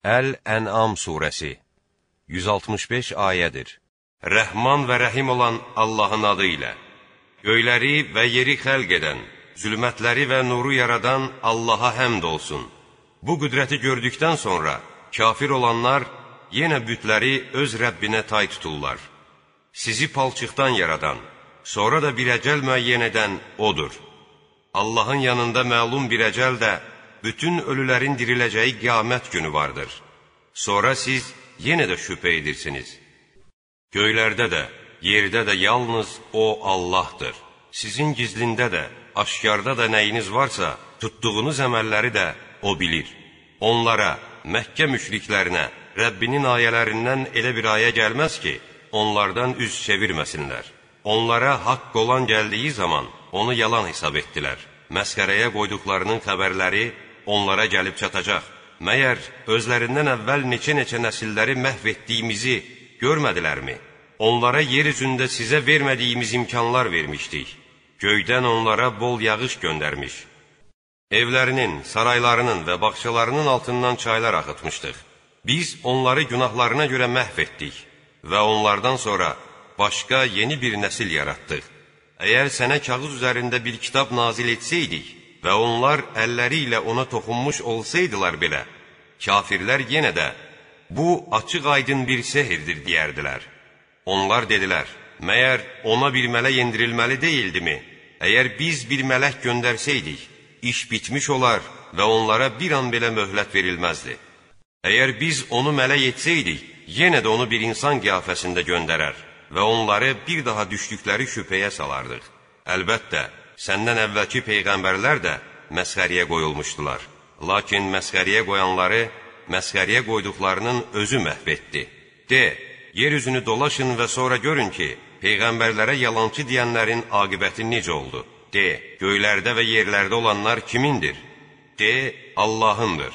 Əl-Ən'am surəsi 165 ayədir. Rəhman və rəhim olan Allahın adı ilə Göyləri və yeri xəlq edən, zülmətləri və nuru yaradan Allaha həmd olsun. Bu qüdrəti gördükdən sonra kafir olanlar yenə bütləri öz Rəbbinə tay tuturlar. Sizi palçıqdan yaradan, sonra da bir əcəl müəyyən edən O'dur. Allahın yanında məlum bir əcəl də bütün ölülərin diriləcəyi qiyamət günü vardır. Sonra siz yenə də şübhə edirsiniz. Göylərdə də, yerdə də yalnız O Allahdır. Sizin gizlində də, aşkarda da nəyiniz varsa, tutduğunuz əməlləri də O bilir. Onlara, Məkkə müşriklərinə, Rəbbinin ayələrindən elə bir ayə gəlməz ki, onlardan üz çevirməsinlər. Onlara haqq olan gəldiyi zaman onu yalan hesab etdilər. Məsxərəyə qoyduqlarının xəbərləri onlara gəlib çatacaq. Məyər özlərindən əvvəl neçə-neçə nəsilləri məhv etdiyimizi görmədilərmi? Onlara yer üzündə sizə vermədiyimiz imkanlar vermişdik. Göydən onlara bol yağış göndərmiş. Evlərinin, saraylarının və bağçalarının altından çaylar axıtmışdıq. Biz onları günahlarına görə məhv etdik və onlardan sonra başqa yeni bir nəsil yaratdıq. Əgər sənə kağız üzərində bir kitab nazil etsəydik, və onlar əlləri ilə ona toxunmuş olsaydılar belə, kafirlər yenə də bu açıq aydın bir sehirdir deyərdilər. Onlar dedilər, məyər ona bir mələk endirilməli deyildimi? Əgər biz bir mələk göndərsəydik, iş bitmiş olar və onlara bir an belə möhlət verilməzdi. Əgər biz onu mələk etsəydik, yenə də onu bir insan qiyafəsində göndərər və onları bir daha düşdükləri şübhəyə salardıq. Əlbəttə, səndən əvvəlki peyğəmbərlər də məsxəriyə qoyulmuşdular. Lakin məsxəriyə qoyanları məsxəriyə qoyduqlarının özü məhv etdi. De, yer üzünü dolaşın və sonra görün ki, peyğəmbərlərə yalançı deyənlərin aqibəti necə oldu? De, göylərdə və yerlərdə olanlar kimindir? De, Allahındır.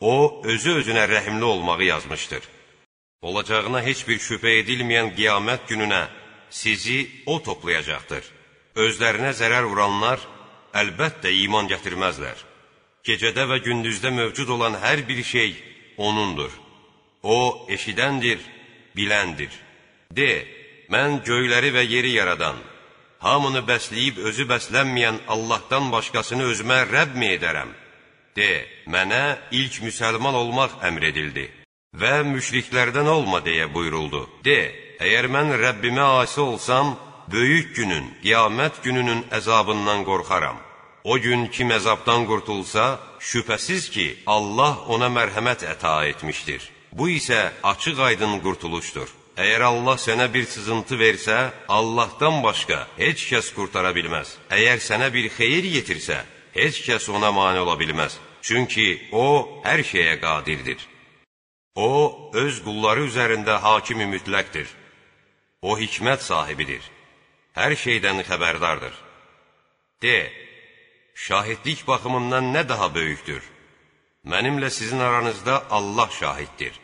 O, özü özünə rəhimli olmağı yazmışdır. Olacağına heç bir şübhə edilməyən qiyamət gününə sizi O toplayacaqdır. Özlərinə zərər vuranlar əlbəttə iman gətirməzlər. Gecədə və gündüzdə mövcud olan hər bir şey O'nundur. O, eşidəndir, biləndir. De, mən göyləri və yeri yaradan, hamını bəsləyib özü bəslənməyən Allahdan başqasını özümə Rəbb mi edərəm? De, mənə ilk müsəlman olmaq əmr edildi və müşriklərdən olma deyə buyuruldu. De, əgər mən Rəbbimə asi olsam, böyük günün, qiyamət gününün əzabından qorxaram. O gün kim əzabdan qurtulsa, şübhəsiz ki, Allah ona mərhəmət əta etmişdir. Bu isə açıq aydın qurtuluşdur. Əgər Allah sənə bir sızıntı versə, Allahdan başqa heç kəs qurtara bilməz. Əgər sənə bir xeyir yetirsə, heç kəs ona mane ola bilməz. Çünki O, hər şeyə qadirdir. O, öz qulları üzərində hakimi mütləqdir. O, hikmət sahibidir hər şeydən xəbərdardır. De, şahidlik baxımından nə daha böyükdür? Mənimlə sizin aranızda Allah şahiddir.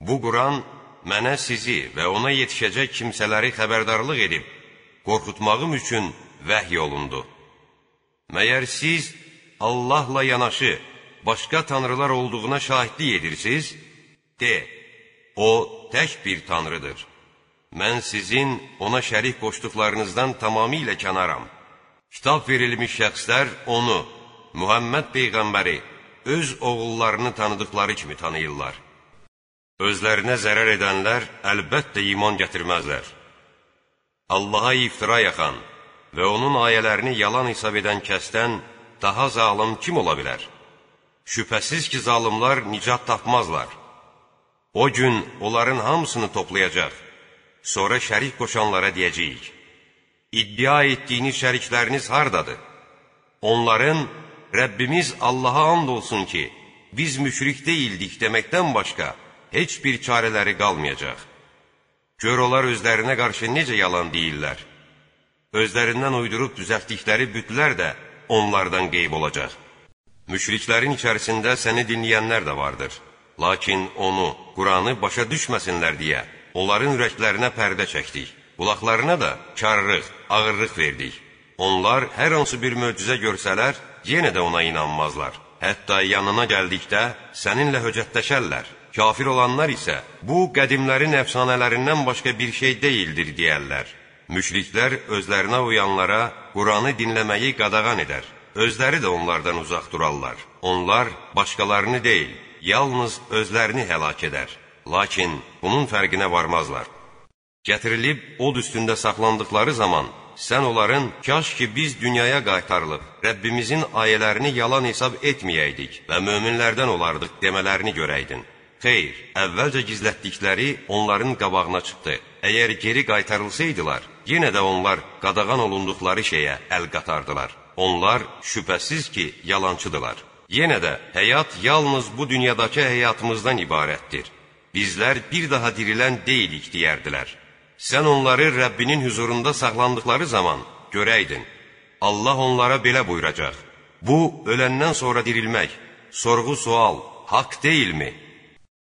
Bu Quran mənə sizi və ona yetişəcək kimsələri xəbərdarlıq edib, qorxutmağım üçün vəhy olundu. Məyər siz Allahla yanaşı başqa tanrılar olduğuna şahidlik edirsiniz? De, O tək bir tanrıdır. Mən sizin ona şərik qoşduqlarınızdan tamamilə kənaram. Kitab verilmiş şəxslər onu, Muhammed Peyğəmbəri, öz oğullarını tanıdıqları kimi tanıyırlar. Özlərinə zərər edənlər əlbəttə iman gətirməzlər. Allaha iftira yaxan və onun ayələrini yalan hesab edən kəsdən daha zalım kim ola bilər? Şübhəsiz ki, zalimlar nicat tapmazlar. O gün onların hamısını toplayacaq Sonra şərik qoşanlara deyəcəyik, İddia etdiyiniz şərikləriniz hardadır? Onların, Rəbbimiz Allaha and olsun ki, biz müşrik deyildik deməkdən başqa heç bir çarələri qalmayacaq. Gör onlar özlərinə qarşı necə yalan deyirlər. Özlərindən uydurub düzəltdikləri bütlər də onlardan qeyb olacaq. Müşriklərin içərisində səni dinləyənlər də vardır. Lakin onu, Quranı başa düşməsinlər deyə, onların ürəklərinə pərdə çəkdik. Qulaqlarına da karlıq, ağırlıq verdik. Onlar hər hansı bir möcüzə görsələr, yenə də ona inanmazlar. Hətta yanına gəldikdə səninlə höcətləşərlər. Kafir olanlar isə bu qədimlərin əfsanələrindən başqa bir şey deyildir deyərlər. Müşriklər özlərinə uyanlara Quranı dinləməyi qadağan edər. Özləri də onlardan uzaq durarlar. Onlar başqalarını deyil, yalnız özlərini həlak edər. Lakin bunun fərqinə varmazlar. Gətirilib od üstündə saxlandıqları zaman sən onların kaş ki biz dünyaya qaytarılıb Rəbbimizin ayələrini yalan hesab etməyəydik və möminlərdən olardıq demələrini görəydin. Xeyr, əvvəlcə gizlətdikləri onların qabağına çıxdı. Əgər geri qaytarılsaydılar, yenə də onlar qadağan olunduqları şeyə əl qatardılar. Onlar şübhəsiz ki, yalançıdılar. Yenə də həyat yalnız bu dünyadakı həyatımızdan ibarətdir. Bizlər bir daha dirilən deyilik deyərdilər. Sən onları Rəbbinin huzurunda saxlandıqları zaman görəydin. Allah onlara belə buyuracaq. Bu, öləndən sonra dirilmək, sorğu-sual, haqq deyilmi?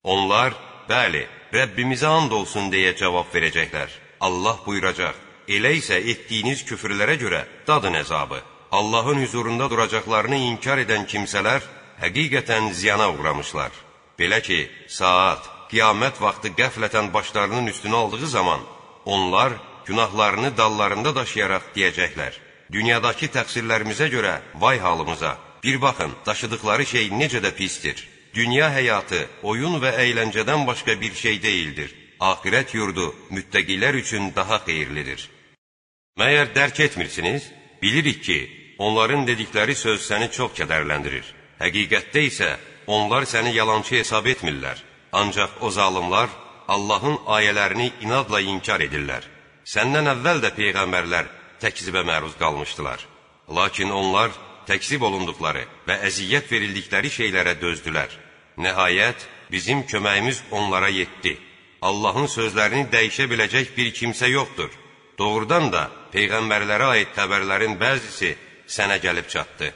Onlar, bəli, Rəbbimizə and olsun deyə cavab verəcəklər. Allah buyuracaq, elə isə etdiyiniz küfrlərə görə dadın əzabı. Allahın huzurunda duracaqlarını inkar edən kimsələr həqiqətən ziyana uğramışlar. Belə ki, saat, qiyamət vaxtı qəflətən başlarının üstünə aldığı zaman, onlar günahlarını dallarında daşıyaraq deyəcəklər. Dünyadakı təqsirlərimizə görə vay halımıza, bir baxın, daşıdıqları şey necə də pistir. Dünya həyatı oyun və əyləncədən başqa bir şey deyildir. Axirət yurdu müttəqilər üçün daha xeyirlidir. Məyər dərk etmirsiniz? Bilirik ki, onların dedikləri söz səni çox kədərləndirir. Həqiqətdə isə onlar səni yalançı hesab etmirlər. Ancaq o zalımlar Allahın ayələrini inadla inkar edirlər. Səndən əvvəl də peyğəmbərlər təkzibə məruz qalmışdılar. Lakin onlar təksib olunduqları və əziyyət verildikləri şeylərə dözdülər. Nəhayət, bizim köməyimiz onlara yetdi. Allahın sözlərini dəyişə biləcək bir kimsə yoxdur. Doğrudan da Peyğəmbərlərə aid xəbərlərin bəzisi sənə gəlib çatdı.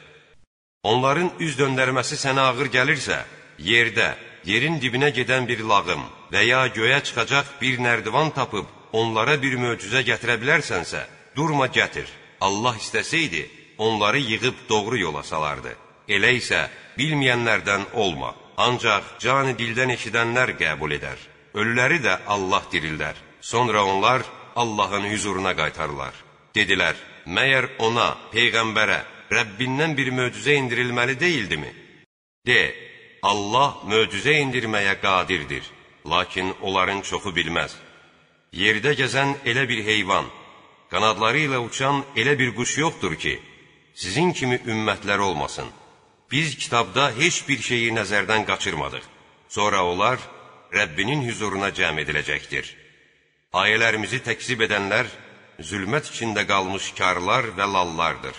Onların üz döndərməsi sənə ağır gəlirsə, yerdə, yerin dibinə gedən bir lağım və ya göyə çıxacaq bir nərdivan tapıb onlara bir möcüzə gətirə bilərsənsə, durma gətir. Allah istəsəydi, onları yığıb doğru yola salardı. Elə isə bilməyənlərdən olma. Ancaq cani dildən eşidənlər qəbul edər. Ölüləri də Allah dirildər. Sonra onlar Allahın huzuruna qaytarırlar. Dedilər, məyər ona, Peyğəmbərə, Rəbbindən bir möcüzə indirilməli deyildimi? De, Allah möcüzə indirməyə qadirdir, lakin onların çoxu bilməz. Yerdə gəzən elə bir heyvan, qanadları ilə uçan elə bir quş yoxdur ki, sizin kimi ümmətlər olmasın. Biz kitabda heç bir şeyi nəzərdən qaçırmadıq. Sonra onlar Rəbbinin huzuruna cəm ediləcəkdir. Ayələrimizi təkzib edənlər zülmət içində qalmış karlar və lallardır.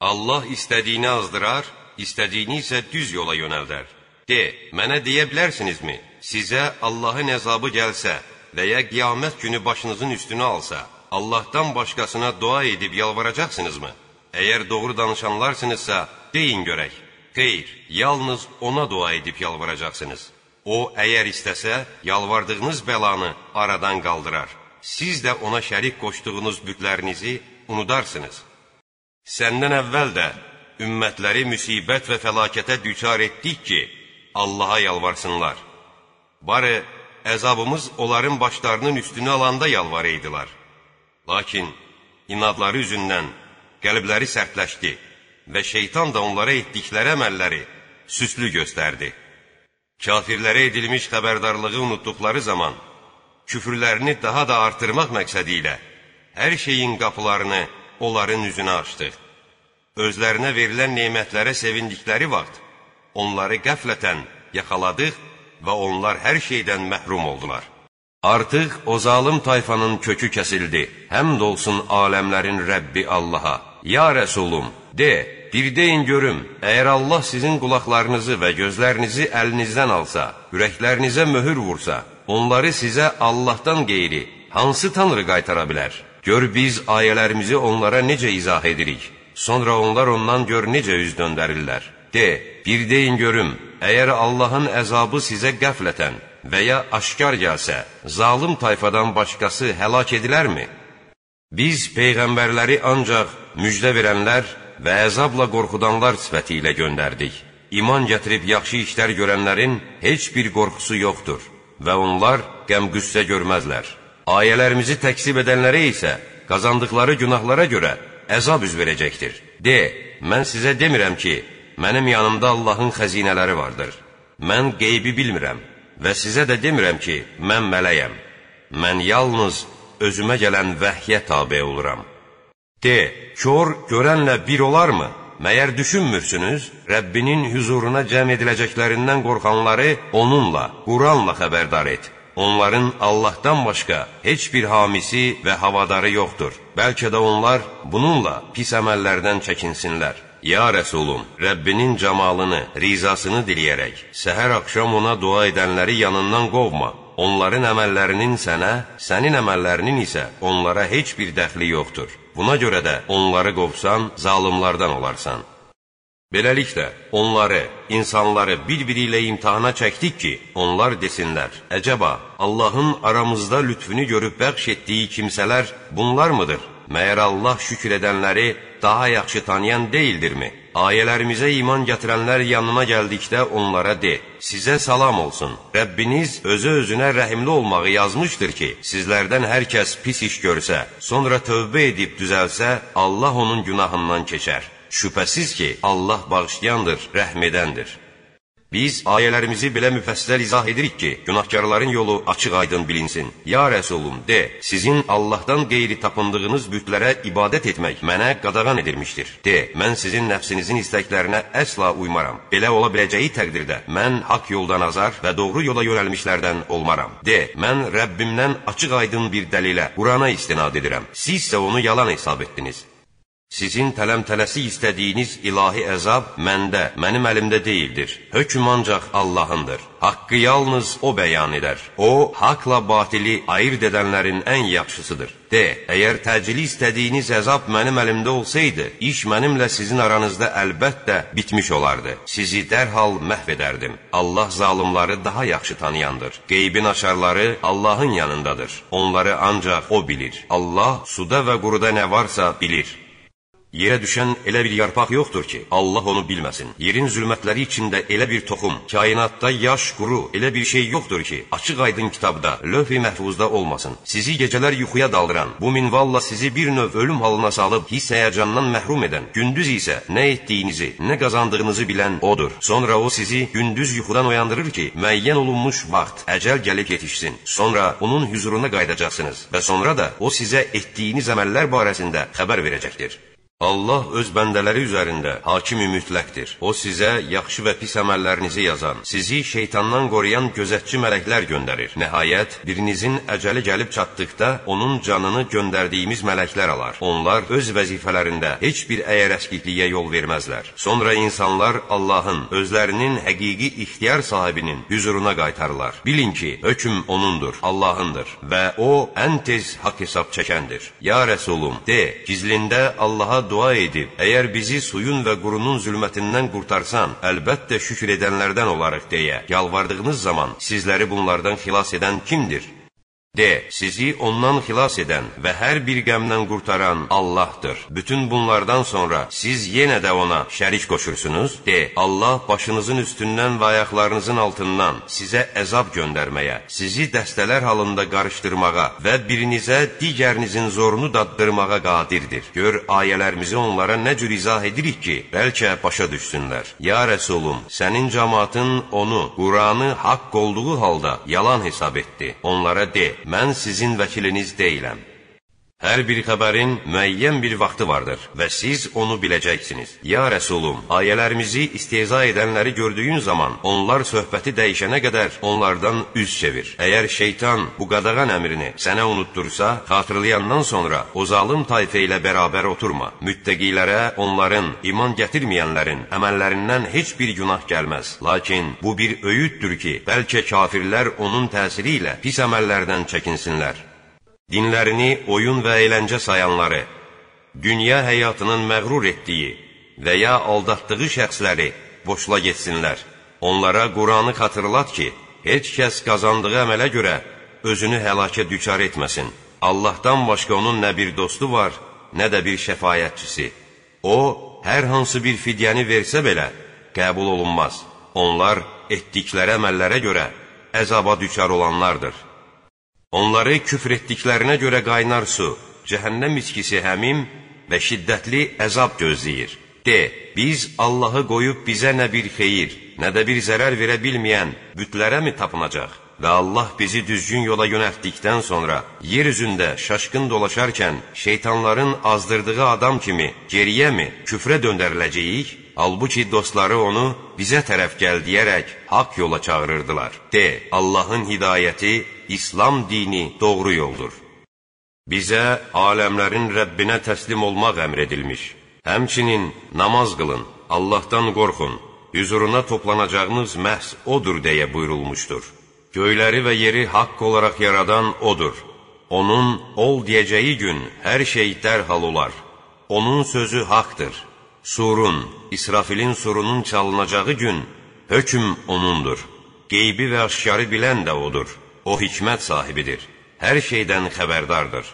Allah istədiyini azdırar, istədiyini isə düz yola yönəldər. De, mənə deyə bilərsinizmi, sizə Allahın əzabı gəlsə və ya qiyamət günü başınızın üstünə alsa, Allahdan başqasına dua edib yalvaracaqsınızmı? Əgər doğru danışanlarsınızsa, deyin görək. Xeyr, yalnız ona dua edib yalvaracaqsınız. O, əgər istəsə, yalvardığınız bəlanı aradan qaldırar. Siz də ona şərik qoşduğunuz bütlərinizi unudarsınız. Səndən əvvəl də ümmətləri müsibət və fəlakətə düçar etdik ki, Allaha yalvarsınlar. Barı, əzabımız onların başlarının üstünü alanda yalvarıydılar. Lakin inadları üzündən qəlbləri sərtləşdi və şeytan da onlara etdikləri əməlləri süslü göstərdi. Kafirlərə edilmiş xəbərdarlığı unutduqları zaman, küfürlərini daha da artırmaq məqsədi ilə hər şeyin qapılarını onların üzünə açdıq. Özlərinə verilən nemətlərə sevindikləri vaxt, onları qəflətən yaxaladıq və onlar hər şeydən məhrum oldular. Artıq o zalım tayfanın kökü kəsildi. Həmd olsun aləmlərin Rəbbi Allaha. Ya Rəsulum, de, bir deyin görüm, əgər Allah sizin qulaqlarınızı və gözlərinizi əlinizdən alsa, ürəklərinizə möhür vursa, onları sizə Allahdan qeyri, hansı tanrı qaytara bilər? Gör biz ayələrimizi onlara necə izah edirik. Sonra onlar ondan gör necə üz döndərirlər. De, bir deyin görüm, əgər Allahın əzabı sizə qəflətən, və ya aşkar gəlsə, zalım tayfadan başqası həlak edilərmi? Biz peyğəmbərləri ancaq müjdə verənlər və əzabla qorxudanlar sifəti ilə göndərdik. İman gətirib yaxşı işlər görənlərin heç bir qorxusu yoxdur və onlar qəm-qüssə görməzlər. Ayələrimizi təksib edənlərə isə qazandıqları günahlara görə əzab üz verəcəkdir. De, mən sizə demirəm ki, mənim yanımda Allahın xəzinələri vardır. Mən qeybi bilmirəm və sizə də demirəm ki, mən mələyəm. Mən yalnız özümə gələn vəhyə tabe oluram. De, kör görənlə bir olarmı? Məyər düşünmürsünüz? Rəbbinin huzuruna cəm ediləcəklərindən qorxanları onunla, Quranla xəbərdar et. Onların Allahdan başqa heç bir hamisi və havadarı yoxdur. Bəlkə də onlar bununla pis əməllərdən çəkinsinlər. Ya Rəsulum, Rəbbinin camalını, rizasını diləyərək, səhər axşam ona dua edənləri yanından qovma. Onların əməllərinin sənə, sənin əməllərinin isə onlara heç bir dəxli yoxdur. Buna görə də onları qovsan, zalımlardan olarsan. Beləliklə, onları, insanları bir-biri ilə imtihana çəkdik ki, onlar desinlər, əcəba, Allahın aramızda lütfünü görüb bəxş etdiyi kimsələr bunlar mıdır? Məyər Allah şükür edənləri daha yaxşı tanıyan deyildirmi? Ayələrimizə iman gətirənlər yanına gəldikdə onlara de, sizə salam olsun. Rəbbiniz özü-özünə rəhimli olmağı yazmışdır ki, sizlərdən hər kəs pis iş görsə, sonra tövbə edib düzəlsə, Allah onun günahından keçər. Şübhəsiz ki, Allah bağışlayandır, rəhm edəndir. Biz ayələrimizi belə müfəssəl izah edirik ki, günahkarların yolu açıq-aydın bilinsin. Ya Rəsulum, de, sizin Allahdan qeyri tapındığınız bütlərə ibadət etmək mənə qadağan edilmişdir. De, mən sizin nəfsinizin istəklərinə əsla uymaram. Belə ola biləcəyi təqdirdə mən haqq yoldan azar və doğru yola yönəlmişlərdən olmaram. De, mən Rəbbimdən açıq-aydın bir dəlilə, Qurana istinad edirəm. Siz isə onu yalan hesab etdiniz. Sizin tələm-tələsi istədiyiniz ilahi əzab məndə, mənim əlimdə deyildir. Hökm ancaq Allahındır. Haqqı yalnız O bəyan edər. O, haqla batili ayırt edənlərin ən yaxşısıdır. De, əgər təcili istədiyiniz əzab mənim əlimdə olsaydı, iş mənimlə sizin aranızda əlbəttə bitmiş olardı. Sizi dərhal məhv edərdim. Allah zalımları daha yaxşı tanıyandır. Qeybin açarları Allahın yanındadır. Onları ancaq O bilir. Allah suda və quruda nə varsa bilir. Yerə düşən elə bir yarpaq yoxdur ki, Allah onu bilməsin. Yerin zülmətləri içində elə bir toxum, kainatda yaş, quru, elə bir şey yoxdur ki, açıq aydın kitabda, lövh-i məhfuzda olmasın. Sizi gecələr yuxuya daldıran, bu minvalla sizi bir növ ölüm halına salıb hiss həyəcandan məhrum edən, gündüz isə nə etdiyinizi, nə qazandığınızı bilən odur. Sonra o sizi gündüz yuxudan oyandırır ki, müəyyən olunmuş vaxt, əcəl gəlib yetişsin. Sonra onun huzuruna qayıdacaqsınız və sonra da o sizə etdiyiniz əməllər barəsində xəbər verəcəkdir. Allah öz bəndələri üzərində hakimi mütləqdir. O sizə yaxşı və pis əməllərinizi yazan, sizi şeytandan qoruyan gözətçi mələklər göndərir. Nəhayət, birinizin əcəli gəlib çatdıqda, onun canını göndərdiyimiz mələklər alar. Onlar öz vəzifələrində heç bir əyərəskikliyə yol verməzlər. Sonra insanlar Allahın, özlərinin həqiqi ixtiyar sahibinin hüzuruna qaytarırlar. Bilin ki, hökm O'nundur, Allahındır və O, ən tez haqq hesab çəkəndir. Ya Rəsulum, de, gizlində Allaha dua edib, əgər bizi suyun və qurunun zülmətindən qurtarsan, əlbəttə şükür edənlərdən olarıq deyə yalvardığınız zaman sizləri bunlardan xilas edən kimdir? De, sizi ondan xilas edən və hər bir qəmdən qurtaran Allahdır. Bütün bunlardan sonra siz yenə də ona şərik qoşursunuz? De, Allah başınızın üstündən və ayaqlarınızın altından sizə əzab göndərməyə, sizi dəstələr halında qarışdırmağa və birinizə digərinizin zorunu daddırmağa qadirdir. Gör, ayələrimizi onlara nə cür izah edirik ki, bəlkə başa düşsünlər. Ya Rəsulum, sənin cəmatın onu, Quranı haqq olduğu halda yalan hesab etdi. Onlara de, mən sizin vəkiliniz deyiləm. Hər bir xəbərin müəyyən bir vaxtı vardır və siz onu biləcəksiniz. Ya Rəsulum, ayələrimizi istehza edənləri gördüyün zaman onlar söhbəti dəyişənə qədər onlardan üz çevir. Əgər şeytan bu qadağan əmrini sənə unuttursa, xatırlayandan sonra o zalım tayfə ilə bərabər oturma. Müttəqilərə onların, iman gətirməyənlərin əməllərindən heç bir günah gəlməz. Lakin bu bir öyüddür ki, bəlkə kafirlər onun təsiri ilə pis əməllərdən çəkinsinlər dinlərini oyun və əyləncə sayanları, dünya həyatının məğrur etdiyi və ya aldatdığı şəxsləri boşla getsinlər. Onlara Quranı xatırlat ki, heç kəs qazandığı əmələ görə özünü həlakə düçar etməsin. Allahdan başqa onun nə bir dostu var, nə də bir şəfayətçisi. O, hər hansı bir fidyəni versə belə, qəbul olunmaz. Onlar etdikləri əməllərə görə əzaba düçar olanlardır. Onları küfr etdiklərinə görə qaynar su, cəhənnəm içkisi həmim və şiddətli əzab gözləyir. De, biz Allahı qoyub bizə nə bir xeyir, nə də bir zərər verə bilməyən bütlərə mi tapınacaq? Və Allah bizi düzgün yola yönəltdikdən sonra yer üzündə şaşqın dolaşarkən şeytanların azdırdığı adam kimi geriyə mi, küfrə döndəriləcəyik? Halbuki dostları onu bizə tərəf gəl deyərək haqq yola çağırırdılar. De, Allahın hidayəti, İslam dini doğru yoldur. Bizə aləmlərin Rəbbinə təslim olmaq əmr edilmiş. Həmçinin namaz qılın, Allahdan qorxun, hüzuruna toplanacağınız məhz odur deyə buyurulmuşdur. Göyləri və yeri haqq olaraq yaradan O'dur. Onun ol deyəcəyi gün hər şey dərhal olar. Onun sözü haqdır. Surun, İsrafilin surunun çalınacağı gün hökm O'nundur. Qeybi və aşkarı bilən də O'dur. O hikmət sahibidir. Hər şeydən xəbərdardır.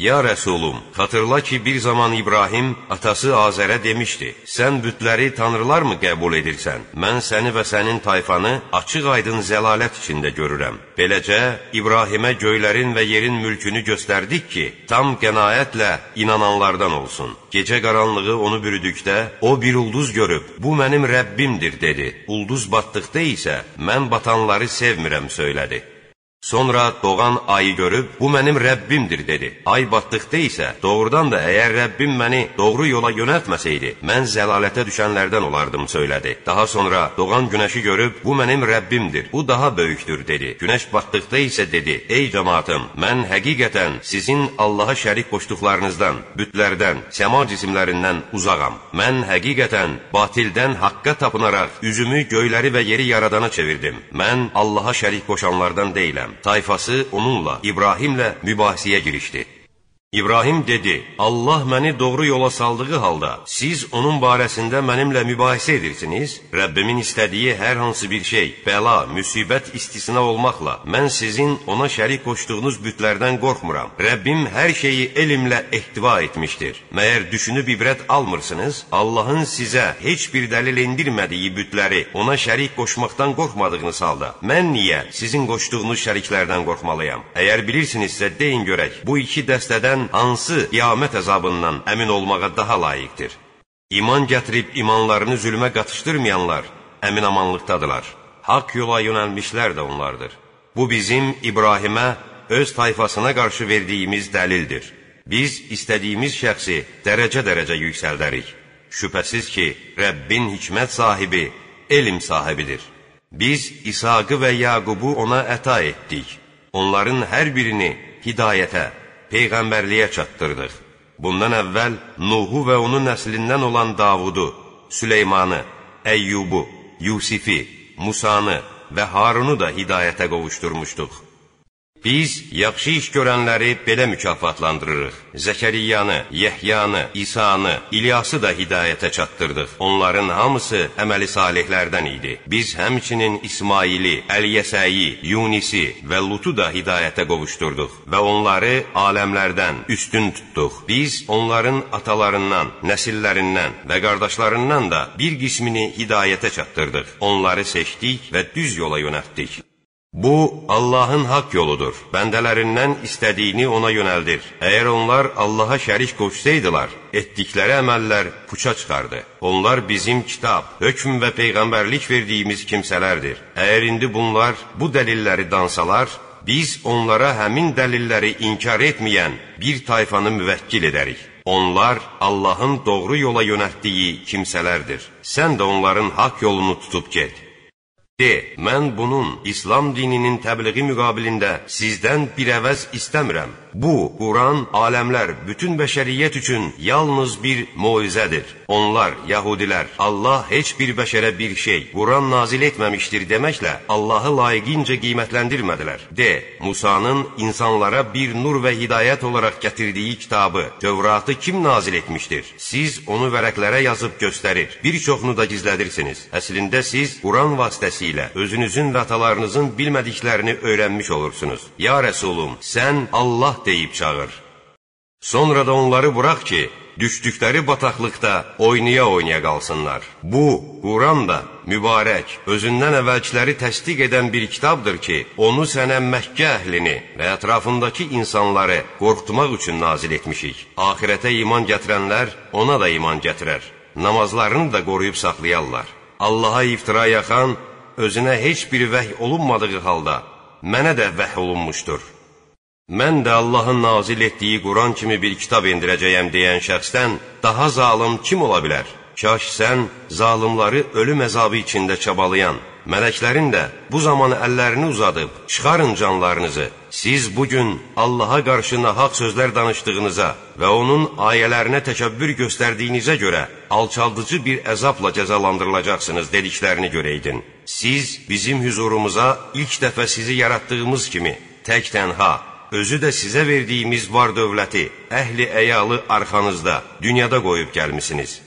Ya Rəsulum, xatırla ki, bir zaman İbrahim atası Azərə demişdi, sən bütləri tanrılar mı qəbul edirsən? Mən səni və sənin tayfanı açıq-aydın zəlalət içində görürəm. Beləcə, İbrahimə göylərin və yerin mülkünü göstərdik ki, tam qənaətlə inananlardan olsun. Gecə qaranlığı onu bürüdükdə, o bir ulduz görüb, bu mənim Rəbbimdir, dedi. Ulduz batdıqda isə, mən batanları sevmirəm, söylədi. Sonra doğan ayı görüb, bu mənim Rəbbimdir, dedi. Ay batdıqda isə, doğrudan da əgər Rəbbim məni doğru yola yönəltməsəydi, mən zəlalətə düşənlərdən olardım, söylədi. Daha sonra doğan günəşi görüb, bu mənim Rəbbimdir, bu daha böyükdür, dedi. Günəş batdıqda isə dedi, ey cəmatım, mən həqiqətən sizin Allaha şərik qoşduqlarınızdan, bütlərdən, səma cisimlərindən uzağam. Mən həqiqətən batildən haqqa tapınaraq üzümü göyləri və yeri yaradana çevirdim. Mən Allaha şərik qoşanlardan deyiləm tayfası onunla, İbrahimlə mübahisəyə girişdi. İbrahim dedi, Allah məni doğru yola saldığı halda, siz onun barəsində mənimlə mübahisə edirsiniz? Rəbbimin istədiyi hər hansı bir şey, bəla, müsibət istisna olmaqla, mən sizin ona şərik qoşduğunuz bütlərdən qorxmuram. Rəbbim hər şeyi elmlə ehtiva etmişdir. Məyər düşünüb ibrət almırsınız? Allahın sizə heç bir dəlil indirmədiyi bütləri ona şərik qoşmaqdan qorxmadığınız halda, mən niyə sizin qoşduğunuz şəriklərdən qorxmalıyam? Əgər bilirsinizsə, deyin görək, bu iki dəstədən sizdən hansı qiyamət əzabından əmin olmağa daha layiqdir? İman gətirib imanlarını zülmə qatışdırmayanlar əminamanlıqdadırlar. Haqq yola yönəlmişlər də onlardır. Bu bizim İbrahimə öz tayfasına qarşı verdiyimiz dəlildir. Biz istədiyimiz şəxsi dərəcə-dərəcə yüksəldərik. Şübhəsiz ki, Rəbbin hikmət sahibi, elm sahibidir. Biz İsaqı və Yaqubu ona əta etdik. Onların hər birini hidayətə, peyğəmbərliyə çatdırdıq. Bundan əvvəl Nuhu və onun nəslindən olan Davudu, Süleymanı, Əyyubu, Yusifi, Musanı və Harunu da hidayətə qovuşdurmuşduq. Biz yaxşı iş görənləri belə mükafatlandırırıq. Zəkəriyanı, Yəhyanı, İsanı, İlyası da hidayətə çatdırdıq. Onların hamısı əməli salihlərdən idi. Biz həmçinin İsmaili, Əlyəsəyi, Yunisi və Lutu da hidayətə qovuşdurduq və onları aləmlərdən üstün tutduq. Biz onların atalarından, nəsillərindən və qardaşlarından da bir qismini hidayətə çatdırdıq. Onları seçdik və düz yola yönəltdik. Bu, Allahın haqq yoludur. Bəndələrindən istədiyini ona yönəldir. Əgər onlar Allaha şərik qoşsaydılar, etdikləri əməllər puça çıxardı. Onlar bizim kitab, hökm və peyğəmbərlik verdiyimiz kimsələrdir. Əgər indi bunlar bu dəlilləri dansalar, biz onlara həmin dəlilləri inkar etməyən bir tayfanı müvəkkil edərik. Onlar Allahın doğru yola yönəltdiyi kimsələrdir. Sən də onların haqq yolunu tutub get. De, mən bunun İslam dininin təbliği müqabilində sizdən bir əvəz istəmirəm. Bu, Quran, aləmlər, bütün bəşəriyyət üçün yalnız bir moizədir. Onlar, yahudilər, Allah heç bir bəşərə bir şey, Quran nazil etməmişdir deməklə Allahı layiqincə qiymətləndirmədilər. De, Musanın insanlara bir nur və hidayət olaraq gətirdiyi kitabı, Tövratı kim nazil etmişdir? Siz onu vərəqlərə yazıb göstərir, bir çoxunu da gizlədirsiniz. Əslində siz Quran vasitəsilə ilə özünüzün və atalarınızın bilmədiklərini öyrənmiş olursunuz. Ya Rəsulum, sən Allah deyib çağır. Sonra da onları burax ki, düşdükləri bataqlıqda oynaya-oynaya qalsınlar. Bu, Quran da mübarək, özündən əvvəlkiləri təsdiq edən bir kitabdır ki, onu sənə Məkkə əhlini və ətrafındakı insanları qorxutmaq üçün nazil etmişik. Ahirətə iman gətirənlər ona da iman gətirər. Namazlarını da qoruyub saxlayarlar. Allaha iftira yaxan, özünə heç bir vəhy olunmadığı halda, mənə də vəhy olunmuşdur. Mən də Allahın nazil etdiyi Quran kimi bir kitab indirəcəyəm deyən şəxsdən daha zalım kim ola bilər? Kaş sən zalımları ölüm əzabı içində çabalayan, mələklərin də bu zaman əllərini uzadıb, çıxarın canlarınızı. Siz bugün Allaha qarşı nahaq sözlər danışdığınıza və onun ayələrinə təkəbbür göstərdiyinizə görə alçaldıcı bir əzabla cəzalandırılacaqsınız dediklərini görəydin. Siz bizim hüzurumuza ilk dəfə sizi yaratdığımız kimi tək tənha, özü də sizə verdiyimiz var dövləti, əhli əyalı arxanızda, dünyada qoyub gəlmisiniz.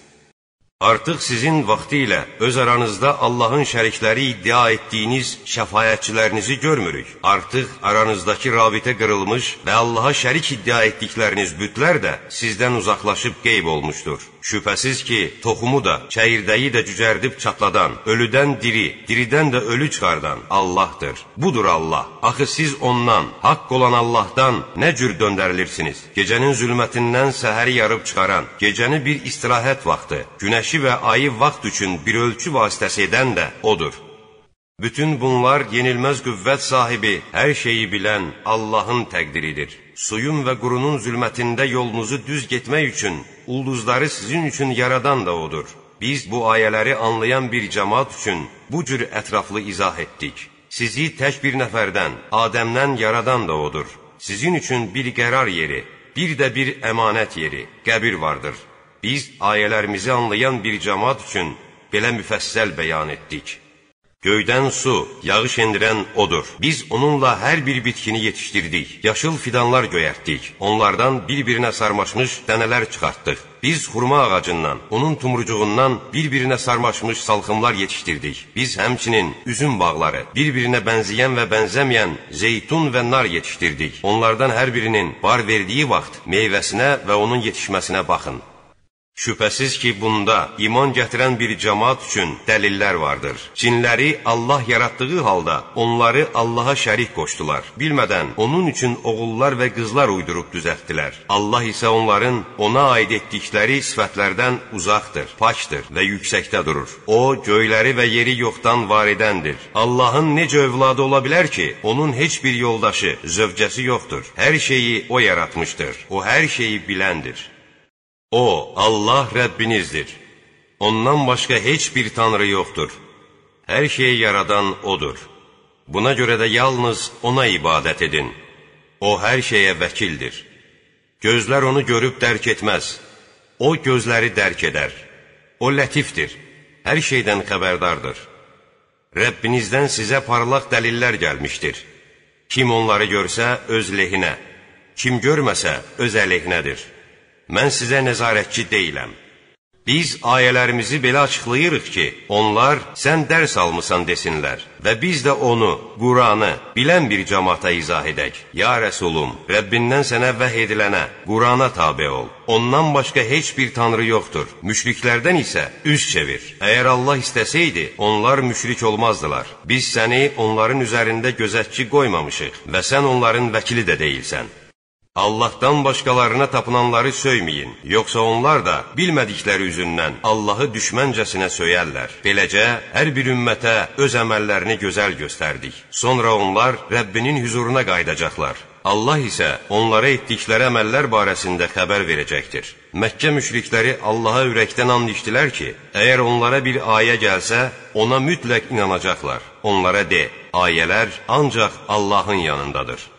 Artıq sizin vaxtı ilə öz aranızda Allahın şərikləri iddia etdiyiniz şəfayətçilərinizi görmürük. Artıq aranızdakı rabitə qırılmış və Allaha şərik iddia etdikləriniz bütlər də sizdən uzaqlaşıb qeyb olmuşdur. Şübhəsiz ki, toxumu da, çəyirdəyi də cücərdib çatladan, ölüdən diri, diridən də ölü çıxardan Allahdır. Budur Allah. Axı siz ondan, haqq olan Allahdan nə cür döndərilirsiniz? Gecənin zülmətindən səhəri yarıb çıxaran, gecəni bir istirahət vaxtı, günəşi və ayı vaxt üçün bir ölçü vasitəsi edən də odur. Bütün bunlar yenilməz qüvvət sahibi, hər şeyi bilən Allahın təqdiridir. Suyun və qurunun zülmətində yolunuzu düz getmək üçün ulduzları sizin üçün yaradan da odur. Biz bu ayələri anlayan bir cəmaat üçün bu cür ətraflı izah etdik. Sizi tək bir nəfərdən, Adəmdən yaradan da odur. Sizin üçün bir qərar yeri, bir də bir əmanət yeri, qəbir vardır. Biz ayələrimizi anlayan bir cəmaat üçün belə müfəssəl bəyan etdik. Göydən su, yağış endirən odur. Biz onunla hər bir bitkini yetişdirdik. Yaşıl fidanlar göyərtdik. Onlardan bir-birinə sarmaşmış dənələr çıxartdıq. Biz xurma ağacından, onun tumrucuğundan bir-birinə sarmaşmış salxımlar yetişdirdik. Biz həmçinin üzüm bağları, bir-birinə bənzəyən və bənzəməyən zeytun və nar yetişdirdik. Onlardan hər birinin bar verdiyi vaxt meyvəsinə və onun yetişməsinə baxın. Şübhəsiz ki, bunda iman gətirən bir cəmaat üçün dəlillər vardır. Cinləri Allah yaratdığı halda onları Allaha şərik qoşdular. Bilmədən onun üçün oğullar və qızlar uydurub düzəltdilər. Allah isə onların ona aid etdikləri sifətlərdən uzaqdır, paçdır və yüksəkdə durur. O, göyləri və yeri yoxdan var edəndir. Allahın necə övladı ola bilər ki, onun heç bir yoldaşı, zövcəsi yoxdur. Hər şeyi O yaratmışdır. O hər şeyi biləndir. O, Allah Rəbbinizdir. Ondan başqa heç bir tanrı yoxdur. Hər şeyi yaradan O'dur. Buna görə də yalnız Ona ibadət edin. O, hər şeyə vəkildir. Gözlər onu görüb dərk etməz. O, gözləri dərk edər. O, lətifdir. Hər şeydən xəbərdardır. Rəbbinizdən sizə parlaq dəlillər gəlmişdir. Kim onları görsə, öz lehinə. Kim görməsə, öz əleyhinədir mən sizə nəzarətçi deyiləm. Biz ayələrimizi belə açıqlayırıq ki, onlar sən dərs almısan desinlər və biz də onu, Quranı bilən bir cəmaata izah edək. Ya Rəsulum, Rəbbindən sənə vəh edilənə, Qurana tabi ol. Ondan başqa heç bir tanrı yoxdur. Müşriklərdən isə üz çevir. Əgər Allah istəsəydi, onlar müşrik olmazdılar. Biz səni onların üzərində gözətçi qoymamışıq və sən onların vəkili də deyilsən. Allahdan başqalarına tapınanları söyməyin, yoxsa onlar da bilmədikləri üzündən Allahı düşməncəsinə söyərlər. Beləcə, hər bir ümmətə öz əməllərini gözəl göstərdik. Sonra onlar Rəbbinin hüzuruna qaydacaqlar. Allah isə onlara etdikləri əməllər barəsində xəbər verəcəkdir. Məkkə müşrikləri Allaha ürəkdən and içdilər ki, əgər onlara bir ayə gəlsə, ona mütləq inanacaqlar. Onlara de, ayələr ancaq Allahın yanındadır.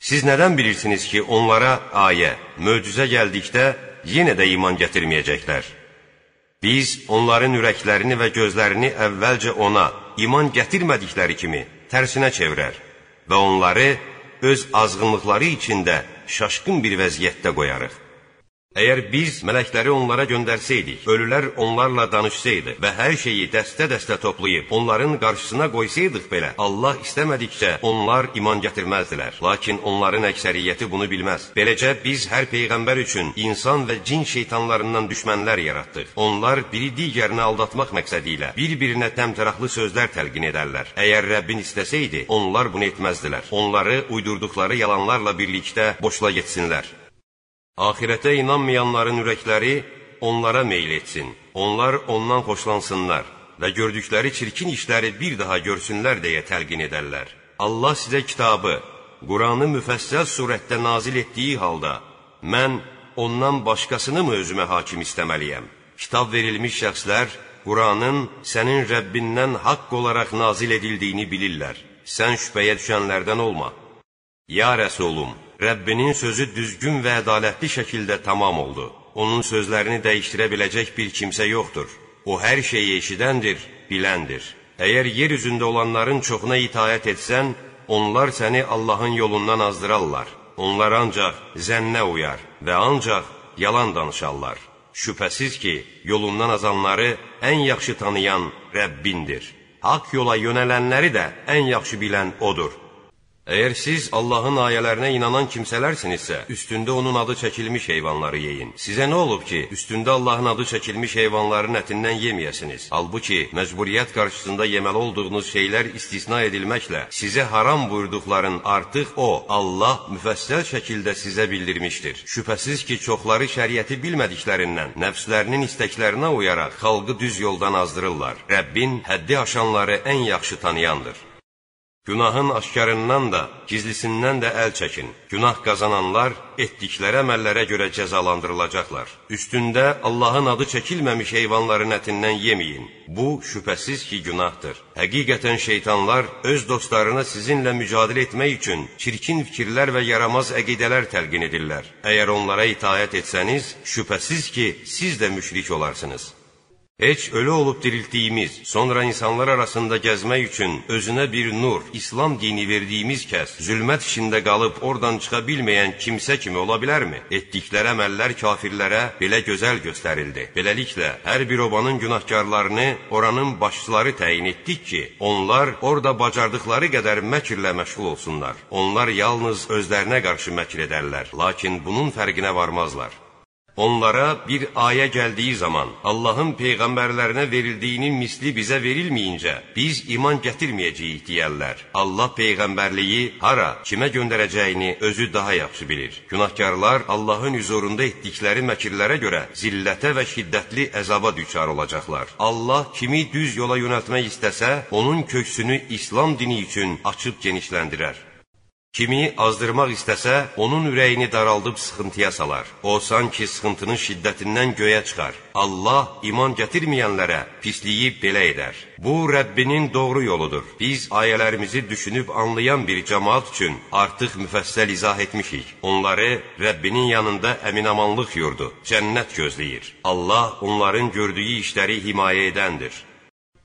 Siz nədən bilirsiniz ki, onlara ayə, möcüzə gəldikdə yenə də iman gətirməyəcəklər? Biz onların ürəklərini və gözlərini əvvəlcə ona, iman gətirmədikləri kimi tərsinə çevirər və onları öz azğınlıqları içində şaşqın bir vəziyyətdə qoyarıq. Əgər biz mələkləri onlara göndərsəydik, ölülər onlarla danışsaydı və hər şeyi dəstə-dəstə toplayıb onların qarşısına qoysaydıq belə, Allah istəmədikcə onlar iman gətirməzdilər. Lakin onların əksəriyyəti bunu bilməz. Beləcə biz hər peyğəmbər üçün insan və cin şeytanlarından düşmənlər yaratdıq. Onlar biri digərini aldatmaq məqsədi ilə bir-birinə təmtəraqlı sözlər təlqin edərlər. Əgər Rəbbin istəsəydi, onlar bunu etməzdilər. Onları uydurduqları yalanlarla birlikdə boşla getsinlər. Axirətə inanmayanların ürəkləri onlara meyl etsin. Onlar ondan xoşlansınlar və gördükləri çirkin işləri bir daha görsünlər deyə təlqin edərlər. Allah sizə kitabı, Quranı müfəssəl surətdə nazil etdiyi halda, mən ondan başqasını mı özümə hakim istəməliyəm? Kitab verilmiş şəxslər Quranın sənin Rəbbindən haqq olaraq nazil edildiyini bilirlər. Sən şübhəyə düşənlərdən olma. Ya Rəsulum, Rəbbinin sözü düzgün və ədalətli şəkildə tamam oldu. Onun sözlərini dəyişdirə biləcək bir kimsə yoxdur. O hər şeyi eşidəndir, biləndir. Əgər yer üzündə olanların çoxuna itayət etsən, onlar səni Allahın yolundan azdırarlar. Onlar ancaq zənnə uyar və ancaq yalan danışarlar. Şübhəsiz ki, yolundan azanları ən yaxşı tanıyan Rəbbindir. Haqq yola yönələnləri də ən yaxşı bilən O'dur. Əgər siz Allahın ayələrinə inanan kimsələrsinizsə, üstündə onun adı çəkilmiş heyvanları yeyin. Sizə nə olub ki, üstündə Allahın adı çəkilmiş heyvanların ətindən yeməyəsiniz? Halbuki, məcburiyyət qarşısında yeməli olduğunuz şeylər istisna edilməklə, sizə haram buyurduqların artıq o, Allah müfəssəl şəkildə sizə bildirmişdir. Şübhəsiz ki, çoxları şəriəti bilmədiklərindən, nəfslərinin istəklərinə uyaraq, xalqı düz yoldan azdırırlar. Rəbbin həddi aşanları ən yaxşı tanıyandır. Günahın aşkarından da, gizlisindən də əl çəkin. Günah qazananlar etdikləri əməllərə görə cəzalandırılacaqlar. Üstündə Allahın adı çəkilməmiş heyvanların ətindən yeməyin. Bu, şübhəsiz ki, günahdır. Həqiqətən şeytanlar öz dostlarına sizinlə mücadilə etmək üçün çirkin fikirlər və yaramaz əqidələr təlqin edirlər. Əgər onlara itayət etsəniz, şübhəsiz ki, siz də müşrik olarsınız. Heç ölü olub diriltdiyimiz, sonra insanlar arasında gəzmək üçün özünə bir nur, İslam dini verdiyimiz kəs, zülmət içində qalıb oradan çıxa bilməyən kimsə kimi ola bilərmi? Etdikləri əməllər kafirlərə belə gözəl göstərildi. Beləliklə, hər bir obanın günahkarlarını oranın başçıları təyin etdik ki, onlar orada bacardıqları qədər məkirlə məşğul olsunlar. Onlar yalnız özlərinə qarşı məkr edərlər, lakin bunun fərqinə varmazlar. Onlara bir ayə gəldiyi zaman Allahın peyğəmbərlərinə verildiyinin misli bizə verilməyincə biz iman gətirməyəcəyik deyərlər. Allah peyğəmbərliyi hara, kimə göndərəcəyini özü daha yaxşı bilir. Günahkarlar Allahın huzurunda etdikləri məkirlərə görə zillətə və şiddətli əzaba düçar olacaqlar. Allah kimi düz yola yönəltmək istəsə, onun köksünü İslam dini üçün açıb genişləndirər. Kimi azdırmaq istəsə, onun ürəyini daraldıb sıxıntıya salar. O, sanki sıxıntının şiddətindən göyə çıxar. Allah iman gətirməyənlərə pisliyi belə edər. Bu, Rəbbinin doğru yoludur. Biz ayələrimizi düşünüb anlayan bir cəmaat üçün artıq müfəssəl izah etmişik. Onları Rəbbinin yanında əminamanlıq yurdu, cənnət gözləyir. Allah onların gördüyü işləri himayə edəndir.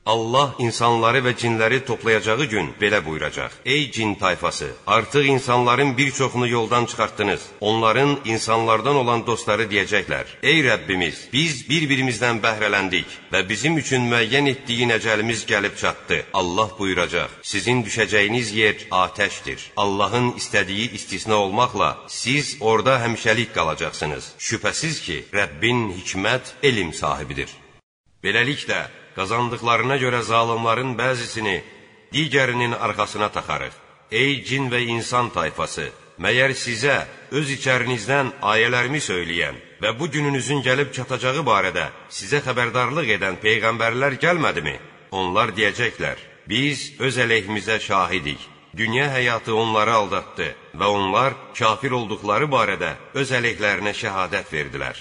Allah insanları və cinləri toplayacağı gün belə buyuracaq. Ey cin tayfası, artıq insanların bir çoxunu yoldan çıxartdınız. Onların insanlardan olan dostları deyəcəklər. Ey Rəbbimiz, biz bir-birimizdən bəhrələndik və bizim üçün müəyyən etdiyin əcəlimiz gəlib çatdı. Allah buyuracaq, sizin düşəcəyiniz yer atəşdir. Allahın istədiyi istisna olmaqla siz orada həmişəlik qalacaqsınız. Şübhəsiz ki, Rəbbin hikmət, elm sahibidir. Beləliklə, qazandıqlarına görə zalimların bəzisini digərinin arxasına taxarıq. Ey cin və insan tayfası, məyər sizə öz içərinizdən ayələrimi söyləyən və bu gününüzün gəlib çatacağı barədə sizə xəbərdarlıq edən peyğəmbərlər gəlmədimi? Onlar deyəcəklər, biz öz əleyhimizə şahidik. Dünya həyatı onları aldatdı və onlar kafir olduqları barədə öz əleyhlərinə şəhadət verdilər.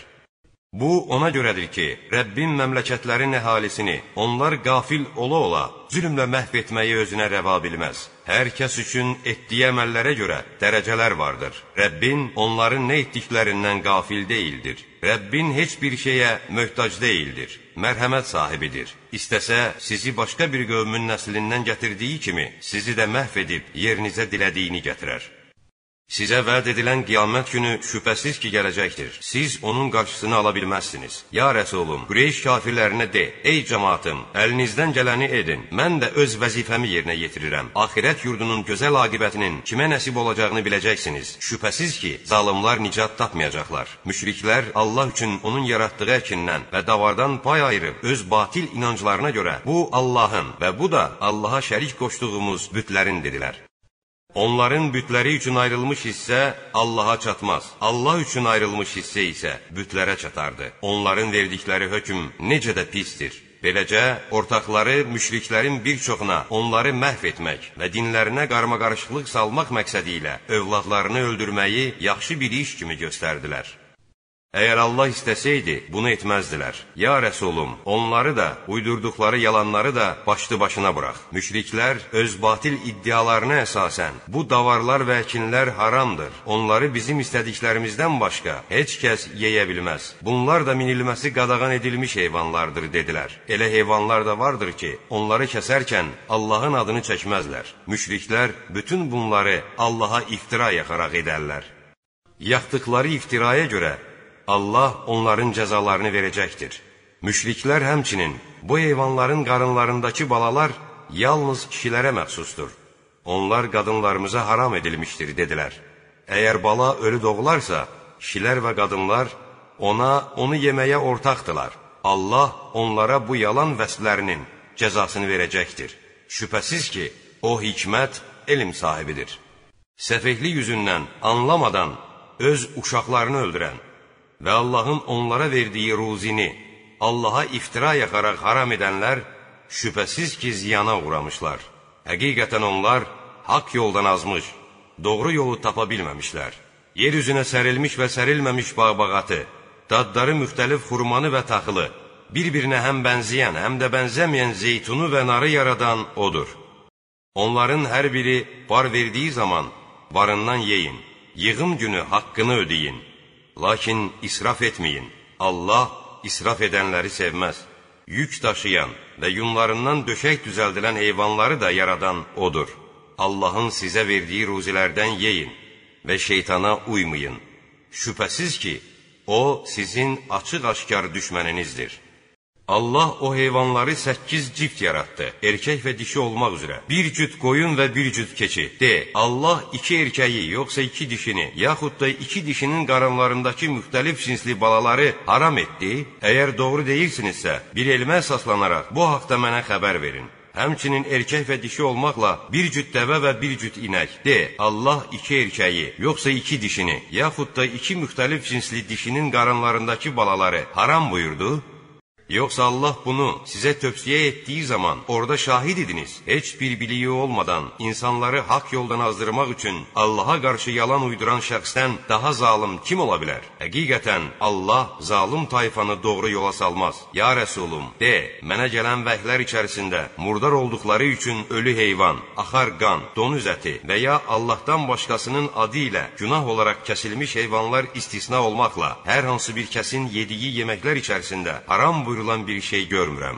Bu ona görədir ki, Rəbbin məmləkətlərin əhalisini onlar qafil ola-ola zülmlə məhv etməyi özünə rəva bilməz. Hər kəs üçün etdiyi əməllərə görə dərəcələr vardır. Rəbbin onların nə etdiklərindən qafil deyildir. Rəbbin heç bir şeyə möhtac deyildir. Mərhəmət sahibidir. İstəsə, sizi başqa bir qövmün nəslindən gətirdiyi kimi, sizi də məhv edib yerinizə dilədiyini gətirər. Sizə vəd edilən qiyamət günü şübhəsiz ki, gələcəkdir. Siz onun qarşısını ala bilməzsiniz. Ya Rəsulum, Qureyş kafirlərinə de, ey cəmaatım, əlinizdən gələni edin. Mən də öz vəzifəmi yerinə yetirirəm. Axirət yurdunun gözəl aqibətinin kimə nəsib olacağını biləcəksiniz. Şübhəsiz ki, zalimlar nicat tapmayacaqlar. Müşriklər Allah üçün onun yaratdığı əkindən və davardan pay ayırıb öz batil inanclarına görə bu Allahın və bu da Allaha şərik qoşduğumuz bütlərin dedilər. Onların bütləri üçün ayrılmış hissə Allaha çatmaz. Allah üçün ayrılmış hissə isə bütlərə çatardı. Onların verdikləri hökm necə də pisdir. Beləcə, ortaqları müşriklərin bir çoxuna onları məhv etmək və dinlərinə qarmaqarışıqlıq salmaq məqsədi ilə övladlarını öldürməyi yaxşı bir iş kimi göstərdilər. Əgər Allah istəsəydi, bunu etməzdilər. Ya Rəsulum, onları da, uydurduqları yalanları da başlı başına bıraq. Müşriklər öz batil iddialarına əsasən, bu davarlar və əkinlər haramdır. Onları bizim istədiklərimizdən başqa heç kəs yeyə bilməz. Bunlar da minilməsi qadağan edilmiş heyvanlardır, dedilər. Elə heyvanlar da vardır ki, onları kəsərkən Allahın adını çəkməzlər. Müşriklər bütün bunları Allaha iftira yaxaraq edərlər. Yaxdıqları iftiraya görə Allah onların cəzalarını verəcəkdir. Müşriklər həmçinin bu heyvanların qarınlarındakı balalar yalnız kişilərə məxsusdur. Onlar qadınlarımıza haram edilmişdir, dedilər. Əgər bala ölü doğularsa, kişilər və qadınlar ona onu yeməyə ortaqdılar. Allah onlara bu yalan vəsflərinin cəzasını verəcəkdir. Şübhəsiz ki, o hikmət, elm sahibidir. Səfehli yüzündən anlamadan öz uşaqlarını öldürən, və Allahın onlara verdiyi ruzini Allaha iftira yaxaraq haram edənlər şübhəsiz ki, ziyana uğramışlar. Həqiqətən onlar haqq yoldan azmış, doğru yolu tapa bilməmişlər. Yer üzünə sərilmiş və sərilməmiş bağ-bağatı, dadları müxtəlif xurmanı və taxılı, bir-birinə həm bənzəyən, həm də bənzəməyən zeytunu və narı yaradan odur. Onların hər biri var verdiyi zaman varından yeyin, yığım günü haqqını ödeyin. Lakin israf etməyin. Allah israf edənləri sevməz. Yük daşıyan və yunlarından döşək düzəldilən heyvanları da yaradan odur. Allahın sizə verdiyi ruzilərdən yeyin və şeytana uymayın. Şübhəsiz ki, o sizin açıq-aşkar düşməninizdir. Allah o heyvanları səkkiz cift yaratdı, erkək və dişi olmaq üzrə. Bir cüt qoyun və bir cüt keçi. De, Allah iki erkəyi, yoxsa iki dişini, yaxud da iki dişinin qarınlarındakı müxtəlif cinsli balaları haram etdi? Əgər doğru deyirsinizsə, bir elmə əsaslanaraq bu haqda mənə xəbər verin. Həmçinin erkək və dişi olmaqla bir cüt dəvə və bir cüt inək. De, Allah iki erkəyi, yoxsa iki dişini, yaxud da iki müxtəlif cinsli dişinin qarınlarındakı balaları haram buyurdu? Yoxsa Allah bunu sizə tövsiyə etdiyi zaman orada şahid idiniz. Heç bir biliyi olmadan insanları haqq yoldan azdırmaq üçün Allaha qarşı yalan uyduran şəxsdən daha zalım kim ola bilər? Həqiqətən Allah zalım tayfanı doğru yola salmaz. Ya Rəsulum, de, mənə gələn vəhlər içərisində murdar olduqları üçün ölü heyvan, axar qan, donuz əti və ya Allahdan başqasının adı ilə günah olaraq kəsilmiş heyvanlar istisna olmaqla hər hansı bir kəsin yediyi yeməklər içərisində haram buyurulan buyurulan bir şey görmürəm.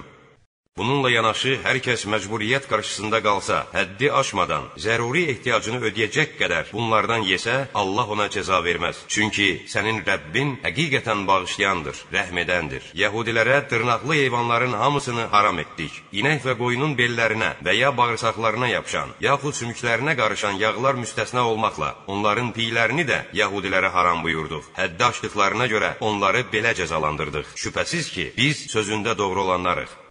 Bununla yanaşı, hər kəs məcburiyyət qarşısında qalsa, həddi aşmadan, zəruri ehtiyacını ödəyəcək qədər bunlardan yesə, Allah ona cəza verməz. Çünki sənin Rəbbin həqiqətən bağışlayandır, rəhmədəndir. Yahudilərə dırnaqlı heyvanların hamısını haram etdik. İnək və qoyunun bellərinə və ya bağırsaqlarına yapışan, yaxud sümüklərinə qarışan yağlar müstəsna olmaqla, onların piylərini də Yahudilərə haram buyurduq. Həddi aşdıqlarına görə onları belə cəzalandırdıq. Şübhəsiz ki, biz sözündə doğru olanlarıq.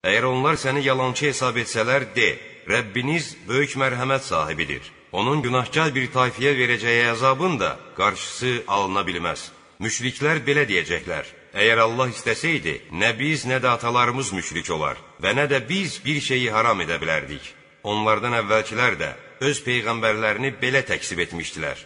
Əgər onlar səni yalançı hesab etsələr, de, Rəbbiniz böyük mərhəmət sahibidir. Onun günahkar bir tayfiyə verəcəyi əzabın da qarşısı alına bilməz. Müşriklər belə deyəcəklər, əgər Allah istəsəydi, nə biz, nə də atalarımız müşrik olar və nə də biz bir şeyi haram edə bilərdik. Onlardan əvvəlkilər də öz peyğəmbərlərini belə təksib etmişdilər.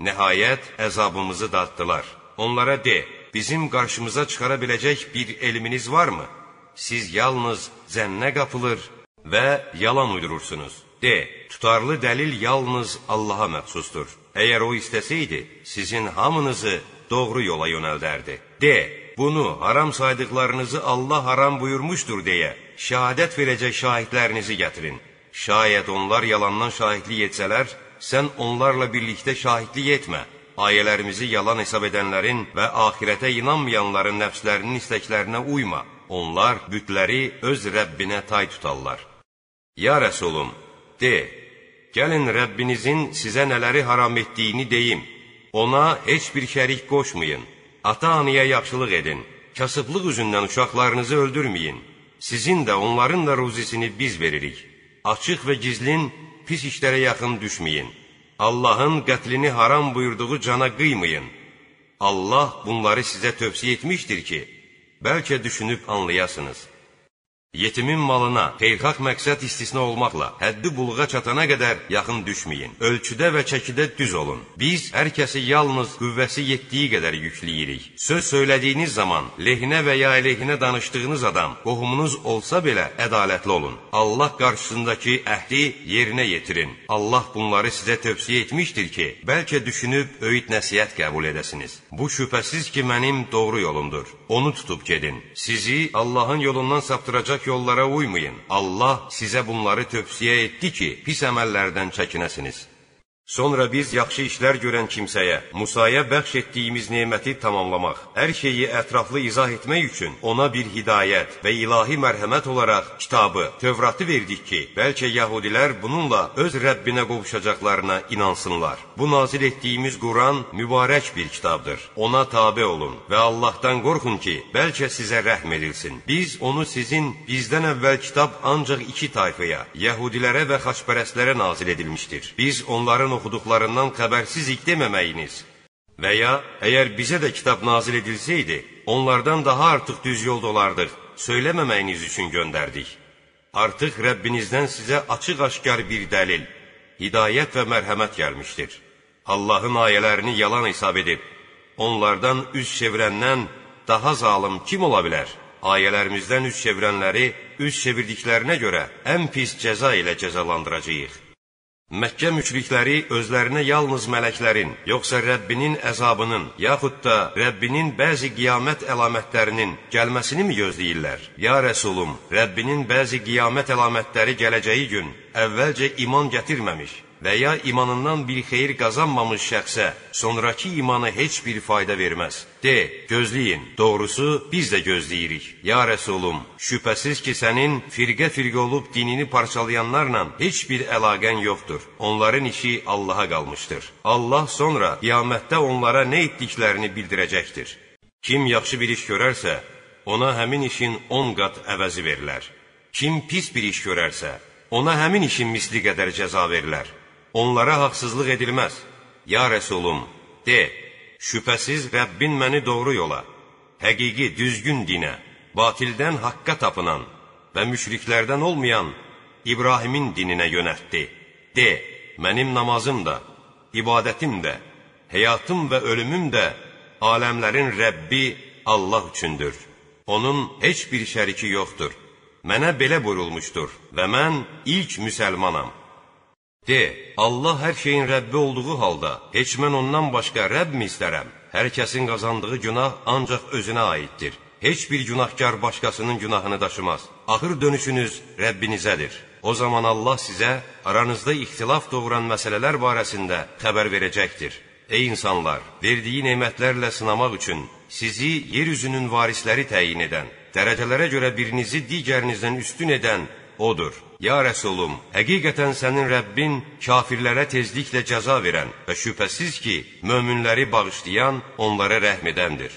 Nəhayət, əzabımızı daddılar. Onlara de, bizim qarşımıza çıxara biləcək bir elminiz varmı? Siz yalnız zənnə qapılır və yalan uydurursunuz. De, tutarlı dəlil yalnız Allaha məxsusdur. Əgər o istəsəydi, sizin hamınızı doğru yola yönəldərdi. De, bunu haram saydıqlarınızı Allah haram buyurmuşdur deyə şəhadət verəcək şahidlərinizi gətirin. Şayət onlar yalandan şahidlik etsələr, sən onlarla birlikdə şahidlik etmə. Ayələrimizi yalan hesab edənlərin və axirətə inanmayanların nəfslərinin istəklərinə uyma. Onlar bütləri öz Rəbbinə tay tutarlar. Ya Rəsulum, de, gəlin Rəbbinizin sizə nələri haram etdiyini deyim. Ona heç bir şərik qoşmayın. Ata-anıya yaxşılıq edin. Kasıblıq üzündən uşaqlarınızı öldürməyin. Sizin də onların da ruzisini biz veririk. Açıq və gizlin pis işlərə yaxın düşməyin. Allahın qətlini haram buyurduğu cana qıymayın. Allah bunları sizə tövsiyə etmişdir ki, bəlkə düşünüb anlayasınız. Yetimin malına xeyirxah məqsəd istisna olmaqla həddi buluğa çatana qədər yaxın düşməyin. Ölçüdə və çəkidə düz olun. Biz hər kəsi yalnız qüvvəsi yetdiyi qədər yükləyirik. Söz söylədiyiniz zaman lehinə və ya əleyhinə danışdığınız adam qohumunuz olsa belə ədalətli olun. Allah qarşısındakı əhdi yerinə yetirin. Allah bunları sizə tövsiyə etmişdir ki, bəlkə düşünüb öyüd nəsihət qəbul edəsiniz. Bu şübhəsiz ki, mənim doğru yolumdur. Onu tutub gedin. Sizi Allahın yolundan saptıracaq olacaq yollara uymayın. Allah sizə bunları tövsiyə etdi ki, pis əməllərdən çəkinəsiniz. Sonra biz yaxşı işlər görən kimsəyə, Musaya bəxş etdiyimiz neməti tamamlamaq, hər şeyi ətraflı izah etmək üçün ona bir hidayət və ilahi mərhəmət olaraq kitabı, Tövratı verdik ki, bəlkə yəhudilər bununla öz Rəbbinə qovuşacaqlarına inansınlar. Bu nazil etdiyimiz Quran mübarək bir kitabdır. Ona tabe olun və Allahdan qorxun ki, bəlkə sizə rəhm edilsin. Biz onu sizin bizdən əvvəl kitab ancaq iki tayfaya, yəhudilərə və xaçpərəstlərə nazil edilmişdir. Biz onların oxuduqlarından xəbərsizik deməməyiniz və ya əgər bizə də kitab nazil edilsəydi, onlardan daha artıq düz yolda olardıq, söyləməməyiniz üçün göndərdik. Artıq Rəbbinizdən sizə açıq-aşkar bir dəlil, hidayət və mərhəmət gəlmişdir. Allahın ayələrini yalan hesab edib, onlardan üz çevirəndən daha zalım kim ola bilər? Ayələrimizdən üz çevirənləri üz çevirdiklərinə görə ən pis cəza ilə cəzalandıracağıq. Məkkə müşrikləri özlərinə yalnız mələklərin, yoxsa Rəbbinin əzabının, yaxud da Rəbbinin bəzi qiyamət əlamətlərinin gəlməsini mi gözləyirlər? Ya Rəsulum, Rəbbinin bəzi qiyamət əlamətləri gələcəyi gün əvvəlcə iman gətirməmiş və ya imanından bir xeyir qazanmamış şəxsə sonrakı imanı heç bir fayda verməz. De, gözləyin, doğrusu biz də gözləyirik. Ya Rəsulum, şübhəsiz ki, sənin firqə-firqə olub dinini parçalayanlarla heç bir əlaqən yoxdur. Onların işi Allaha qalmışdır. Allah sonra qiyamətdə onlara nə etdiklərini bildirəcəkdir. Kim yaxşı bir iş görərsə, ona həmin işin 10 qat əvəzi verilər. Kim pis bir iş görərsə, ona həmin işin misli qədər cəza verilər. Onlara haqsızlıq edilməz. Ya Rəsulum, de, şübhəsiz Rəbbin məni doğru yola, həqiqi, düzgün dinə, batildən haqqa tapınan və müşriklərdən olmayan İbrahimin dininə yönətdi. De, mənim namazım da, ibadətim də, həyatım və ölümüm də aləmlərin Rəbbi Allah üçündür. Onun heç bir şəriki yoxdur. Mənə belə buyurulmuşdur və mən ilk müsəlmanam. De, Allah hər şeyin Rəbbi olduğu halda, heç mən ondan başqa Rəbb mi istərəm? Hər kəsin qazandığı günah ancaq özünə aiddir. Heç bir günahkar başqasının günahını daşımaz. Axır dönüşünüz Rəbbinizədir. O zaman Allah sizə aranızda ixtilaf doğuran məsələlər barəsində xəbər verəcəkdir. Ey insanlar, verdiyi nemətlərlə sınamaq üçün sizi yer üzünün varisləri təyin edən, dərəcələrə görə birinizi digərinizdən üstün edən odur. Ya Rəsulum, həqiqətən sənin Rəbbin kafirlərə tezliklə cəza verən və şübhəsiz ki, möminləri bağışlayan, onlara rəhm edəndir.